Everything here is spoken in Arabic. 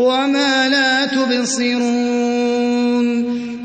وَمَا لَا تُبْصِرُونَ